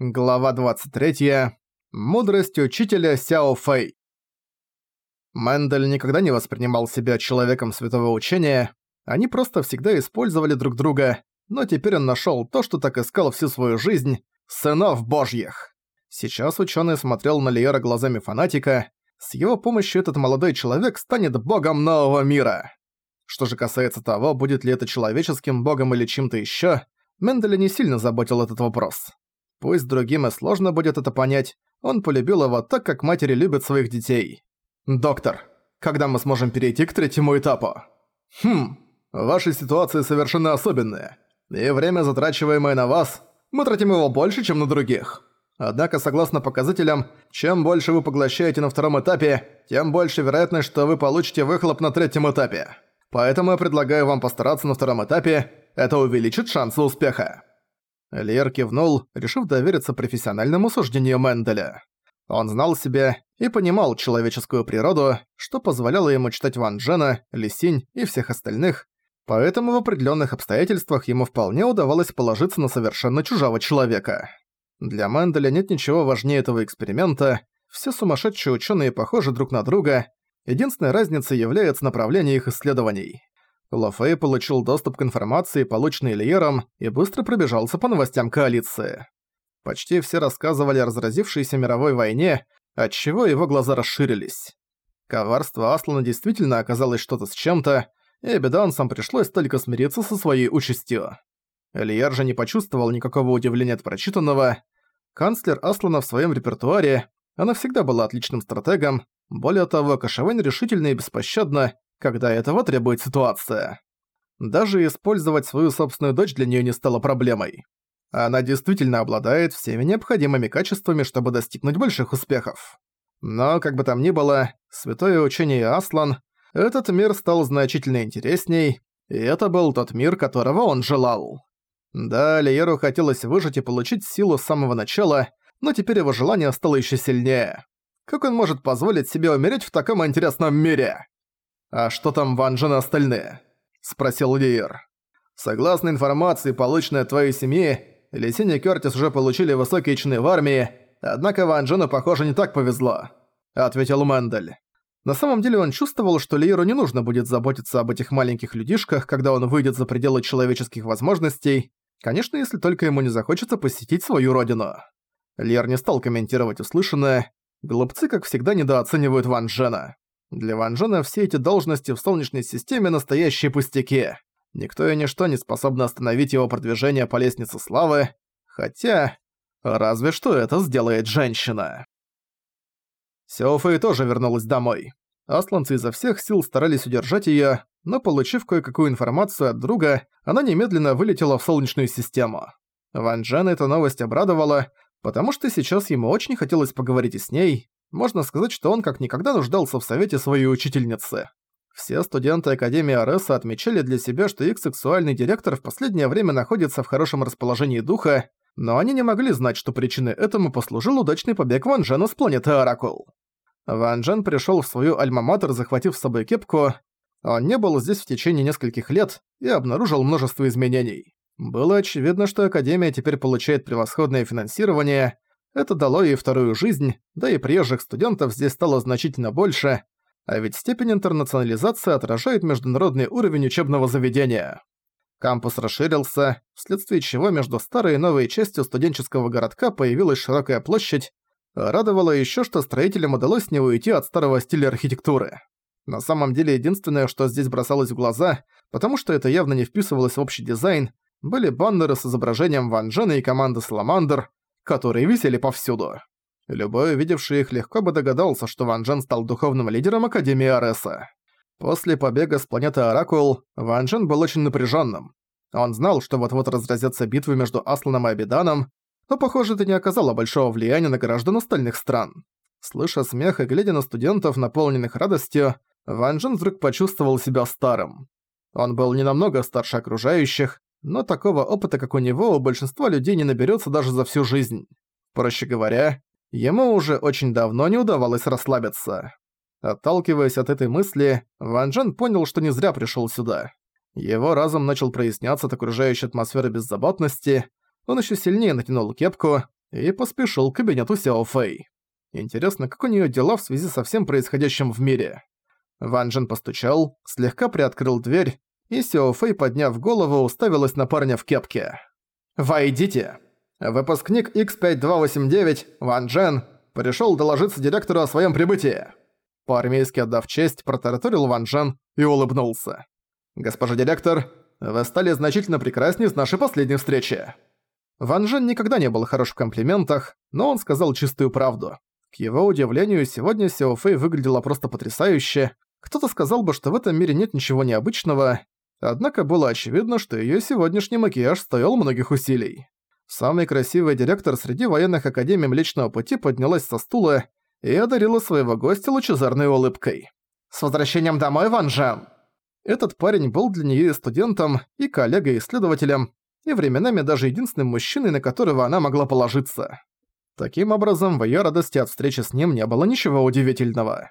Глава 23. Мудрость учителя Сяо Фэй. Мендель никогда не воспринимал себя человеком святого учения, они просто всегда использовали друг друга, но теперь он нашёл то, что так искал всю свою жизнь – сынов божьих. Сейчас ученый смотрел на Лиера глазами фанатика, с его помощью этот молодой человек станет богом нового мира. Что же касается того, будет ли это человеческим богом или чем-то ещё, Менделя не сильно заботил этот вопрос. Пусть другим и сложно будет это понять, он полюбил его так, как матери любят своих детей. «Доктор, когда мы сможем перейти к третьему этапу?» «Хм, ваша ситуация совершенно особенная, и время, затрачиваемое на вас, мы тратим его больше, чем на других. Однако, согласно показателям, чем больше вы поглощаете на втором этапе, тем больше вероятность, что вы получите выхлоп на третьем этапе. Поэтому я предлагаю вам постараться на втором этапе, это увеличит шансы успеха». Лиер кивнул, решив довериться профессиональному суждению Менделя. Он знал себя и понимал человеческую природу, что позволяло ему читать Ван Джена, Лисинь и всех остальных, поэтому в определенных обстоятельствах ему вполне удавалось положиться на совершенно чужого человека. Для Менделя нет ничего важнее этого эксперимента, все сумасшедшие ученые похожи друг на друга, единственной разницей является направление их исследований. Лофей получил доступ к информации, полученной Лиером, и быстро пробежался по новостям коалиции. Почти все рассказывали о разразившейся мировой войне, отчего его глаза расширились. Коварство Аслана действительно оказалось что-то с чем-то, и Бедансам пришлось только смириться со своей участью. Лиер же не почувствовал никакого удивления от прочитанного. Канцлер Аслана в своем репертуаре, она всегда была отличным стратегом, более того, Кашевен решительно и беспощадно, когда этого требует ситуация. Даже использовать свою собственную дочь для нее не стало проблемой. Она действительно обладает всеми необходимыми качествами, чтобы достигнуть больших успехов. Но, как бы там ни было, святое учение Аслан, этот мир стал значительно интересней, и это был тот мир, которого он желал. Да, Лиеру хотелось выжить и получить силу с самого начала, но теперь его желание стало еще сильнее. Как он может позволить себе умереть в таком интересном мире? «А что там Ван и остальные?» – спросил Лиер. «Согласно информации, полученной от твоей семьи, Лисинь и Кёртис уже получили высокие чины в армии, однако Ван похоже, не так повезло», – ответил Мендель. На самом деле он чувствовал, что Лиеру не нужно будет заботиться об этих маленьких людишках, когда он выйдет за пределы человеческих возможностей, конечно, если только ему не захочется посетить свою родину. Лиер не стал комментировать услышанное, глупцы, как всегда, недооценивают Ван Джена. Для Ван Джена все эти должности в Солнечной системе настоящие пустяки. Никто и ничто не способно остановить его продвижение по лестнице славы, хотя... Разве что это сделает женщина. Сеофэй тоже вернулась домой. Асланцы изо всех сил старались удержать её, но получив кое-какую информацию от друга, она немедленно вылетела в Солнечную систему. Ван Джена эта новость обрадовала, потому что сейчас ему очень хотелось поговорить и с ней, можно сказать, что он как никогда нуждался в совете своей учительницы. Все студенты Академии Ареса отмечали для себя, что их сексуальный директор в последнее время находится в хорошем расположении духа, но они не могли знать, что причиной этому послужил удачный побег Ван Джена с планеты Оракул. Ван Джен пришёл в свою альма-матер, захватив с собой кепку. Он не был здесь в течение нескольких лет и обнаружил множество изменений. Было очевидно, что Академия теперь получает превосходное финансирование, это дало ей вторую жизнь, да и приезжих студентов здесь стало значительно больше, а ведь степень интернационализации отражает международный уровень учебного заведения. Кампус расширился, вследствие чего между старой и новой частью студенческого городка появилась широкая площадь, радовало еще, что строителям удалось не уйти от старого стиля архитектуры. На самом деле единственное, что здесь бросалось в глаза, потому что это явно не вписывалось в общий дизайн, были баннеры с изображением Ван Джена и команды Саламандр, которые висели повсюду. Любой, увидевший их, легко бы догадался, что Ван Джен стал духовным лидером Академии Ареса. После побега с планеты Оракул, Ван Джен был очень напряженным. Он знал, что вот-вот разразятся битвы между Асланом и Абиданом, но, похоже, это не оказало большого влияния на граждан остальных стран. Слыша смех и глядя на студентов, наполненных радостью, Ван Джен вдруг почувствовал себя старым. Он был не намного старше окружающих, но такого опыта, как у него, у большинства людей не наберется даже за всю жизнь. Проще говоря, ему уже очень давно не удавалось расслабиться. Отталкиваясь от этой мысли, Ван Джен понял, что не зря пришел сюда. Его разум начал проясняться от окружающей атмосферы беззаботности, он еще сильнее натянул кепку и поспешил к кабинету Сяо Фэй. Интересно, как у неё дела в связи со всем происходящим в мире. Ван Джен постучал, слегка приоткрыл дверь, и Сяо Фэй, подняв голову, уставилась на парня в кепке. «Войдите!» Выпускник X5289, Ван Джен, пришёл доложиться директору о своём прибытии. По-армейски отдав честь, протараторил Ван Джен и улыбнулся. «Госпожа директор, вы стали значительно прекраснее с нашей последней встречи». Ван Джен никогда не был хорош в комплиментах, но он сказал чистую правду. К его удивлению, сегодня Сяо Фэй выглядела просто потрясающе. Кто-то сказал бы, что в этом мире нет ничего необычного, однако было очевидно, что её сегодняшний макияж стоил многих усилий. Самый красивый директор среди военных академий Млечного Пути поднялась со стула и одарила своего гостя лучезарной улыбкой. «С возвращением домой, Ван Жен!» Этот парень был для неё и студентом, и коллегой-исследователем, и временами даже единственным мужчиной, на которого она могла положиться. Таким образом, в её радости от встречи с ним не было ничего удивительного.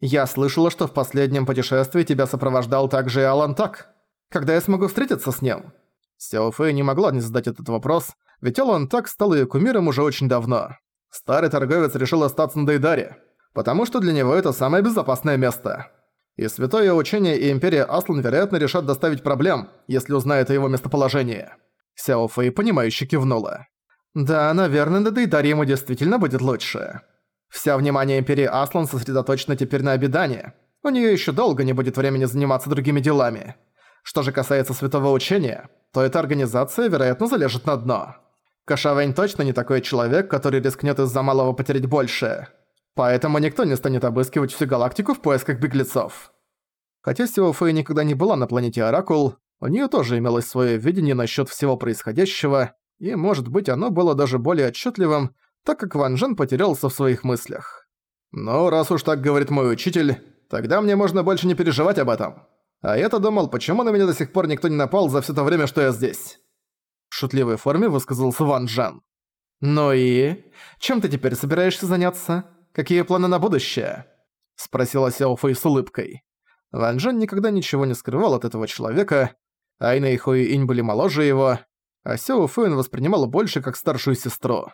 «Я слышала, что в последнем путешествии тебя сопровождал также и Алан Так. Когда я смогу встретиться с ним?» Сяо Фэй не могла не задать этот вопрос, ведь Алан Так стал её кумиром уже очень давно. Старый торговец решил остаться на Дейдаре, потому что для него это самое безопасное место. И Святое Учение и Империя Аслан, вероятно, решат доставить проблем, если узнают о его местоположении. Сяо Фэй, понимающе кивнула. Да, наверное, на Дейдаре ему действительно будет лучше. Вся внимание Империи Аслан сосредоточено теперь на обедане. У нее еще долго не будет времени заниматься другими делами. Что же касается Святого Учения, то эта организация, вероятно, залежит на дно. Кашавэнь точно не такой человек, который рискнет из-за малого потерять больше. Поэтому никто не станет обыскивать всю галактику в поисках беглецов. Хотя Сио Фэй никогда не была на планете Оракул, у нее тоже имелось свое видение насчет всего происходящего, и, может быть, оно было даже более отчетливым, так как Ван Джен потерялся в своих мыслях. «Ну, раз уж так говорит мой учитель, тогда мне можно больше не переживать об этом. А я-то думал, почему на меня до сих пор никто не напал за все то время, что я здесь?» В шутливой форме высказался Ван Джен. «Ну и? Чем ты теперь собираешься заняться? Какие планы на будущее?» Спросила Сяо Фэй с улыбкой. Ван Джен никогда ничего не скрывал от этого человека. Айна и Хуи Инь были моложе его, а Сяо Фэн воспринимала больше как старшую сестру.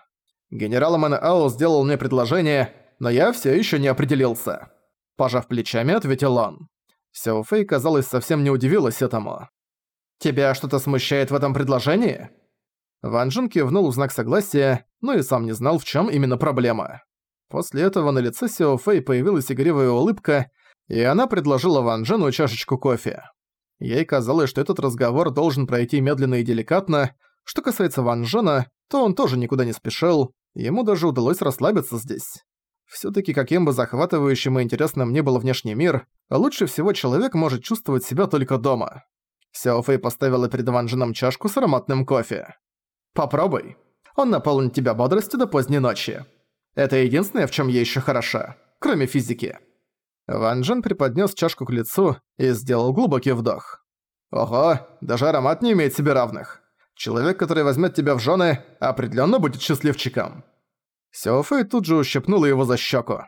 Генерал Мэн Ао сделал мне предложение, но я все еще не определился. Пожав плечами, ответил он. Сяо Фэй, казалось, совсем не удивилась этому. «Тебя что-то смущает в этом предложении?» Ван Джин кивнул в знак согласия, но и сам не знал, в чем именно проблема. После этого на лице Сяо Фэй появилась игривая улыбка, и она предложила Ван Джену чашечку кофе. Ей казалось, что этот разговор должен пройти медленно и деликатно. Что касается Ван Джена, то он тоже никуда не спешил, ему даже удалось расслабиться здесь. Всё-таки каким бы захватывающим и интересным ни был внешний мир, лучше всего человек может чувствовать себя только дома. Сяо Фэй поставила перед Ван Дженом чашку с ароматным кофе. «Попробуй. Он наполнит тебя бодростью до поздней ночи. Это единственное, в чем я еще хороша, кроме физики». Ван Джен преподнес чашку к лицу и сделал глубокий вдох. «Ого, даже аромат не имеет себе равных. Человек, который возьмет тебя в жены, определенно будет счастливчиком». Сяо Фэй тут же ущипнула его за щеку.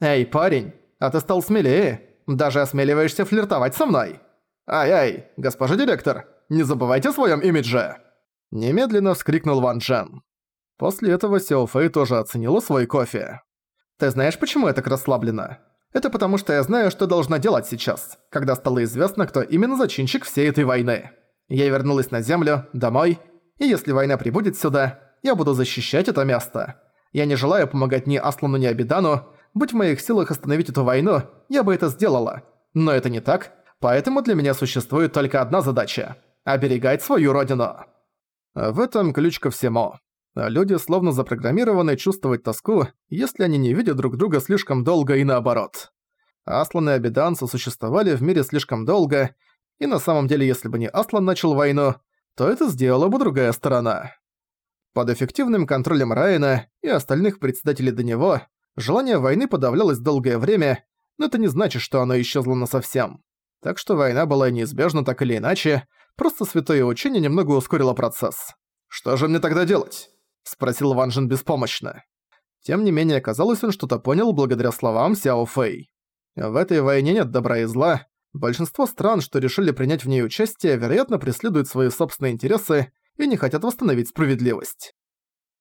«Эй, парень, а ты стал смелее. Даже осмеливаешься флиртовать со мной?» «Ай-ай, госпожа директор, не забывайте о своем имидже!» Немедленно вскрикнул Ван Джен. После этого Сяо Фэй тоже оценила свой кофе. «Ты знаешь, почему я так расслаблена? Это потому, что я знаю, что должна делать сейчас, когда стало известно, кто именно зачинщик всей этой войны. Я вернулась на Землю, домой, и если война прибудет сюда, я буду защищать это место. Я не желаю помогать ни Аслану, ни Абидану. Будь в моих силах остановить эту войну, я бы это сделала. Но это не так, Поэтому для меня существует только одна задача – оберегать свою родину. В этом ключ ко всему. Люди словно запрограммированы чувствовать тоску, если они не видят друг друга слишком долго и наоборот. Аслан и Абидан существовали в мире слишком долго, и на самом деле если бы не Аслан начал войну, то это сделала бы другая сторона. Под эффективным контролем Райана и остальных председателей до него, желание войны подавлялось долгое время, но это не значит, что оно исчезло насовсем. Так что война была неизбежна так или иначе, просто святое учение немного ускорило процесс. «Что же мне тогда делать?» – спросил Ван Жин беспомощно. Тем не менее, казалось, он что-то понял благодаря словам Сяо Фэй. В этой войне нет добра и зла. Большинство стран, что решили принять в ней участие, вероятно, преследуют свои собственные интересы и не хотят восстановить справедливость.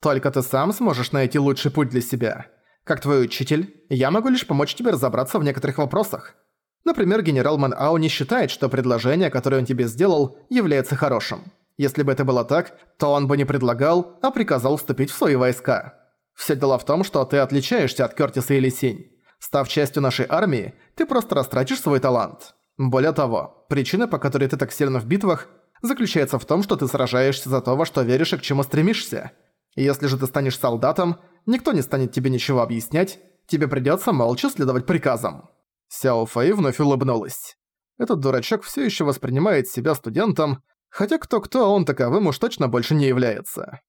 Только ты сам сможешь найти лучший путь для себя. Как твой учитель, я могу лишь помочь тебе разобраться в некоторых вопросах. Например, генерал Ман Ау не считает, что предложение, которое он тебе сделал, является хорошим. Если бы это было так, то он бы не предлагал, а приказал вступить в свои войска. Все дело в том, что ты отличаешься от Кёртиса или Синь. Став частью нашей армии, ты просто растратишь свой талант. Более того, причина, по которой ты так сильно в битвах, заключается в том, что ты сражаешься за то, во что веришь и к чему стремишься. Если же ты станешь солдатом, никто не станет тебе ничего объяснять, тебе придётся молча следовать приказам». Сяо Фэй вновь улыбнулась. Этот дурачок всё ещё воспринимает себя студентом, хотя кто-кто, он таковым уж точно больше не является.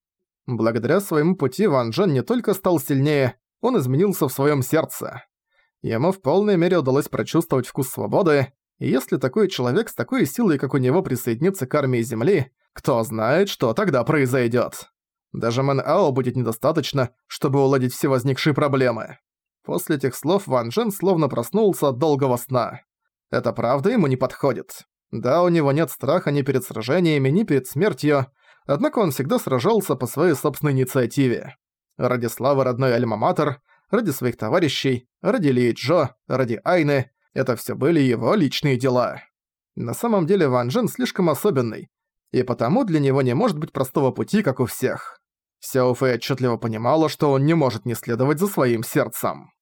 Благодаря своему пути Ван Джен не только стал сильнее, он изменился в своём сердце. Ему в полной мере удалось прочувствовать вкус свободы, и если такой человек с такой силой, как у него, присоединится к армии Земли, кто знает, что тогда произойдёт. Даже Мэн Ао будет недостаточно, чтобы уладить все возникшие проблемы. После этих слов Ван Джен словно проснулся от долгого сна. Это правда ему не подходит. Да, у него нет страха ни перед сражениями, ни перед смертью, однако он всегда сражался по своей собственной инициативе. Ради славы родной Альма-Матер, ради своих товарищей, ради Ли Джо, ради Айны – это все были его личные дела. На самом деле Ван Джен слишком особенный, и потому для него не может быть простого пути, как у всех. Сяо Фэй отчетливо понимала, что он не может не следовать за своим сердцем.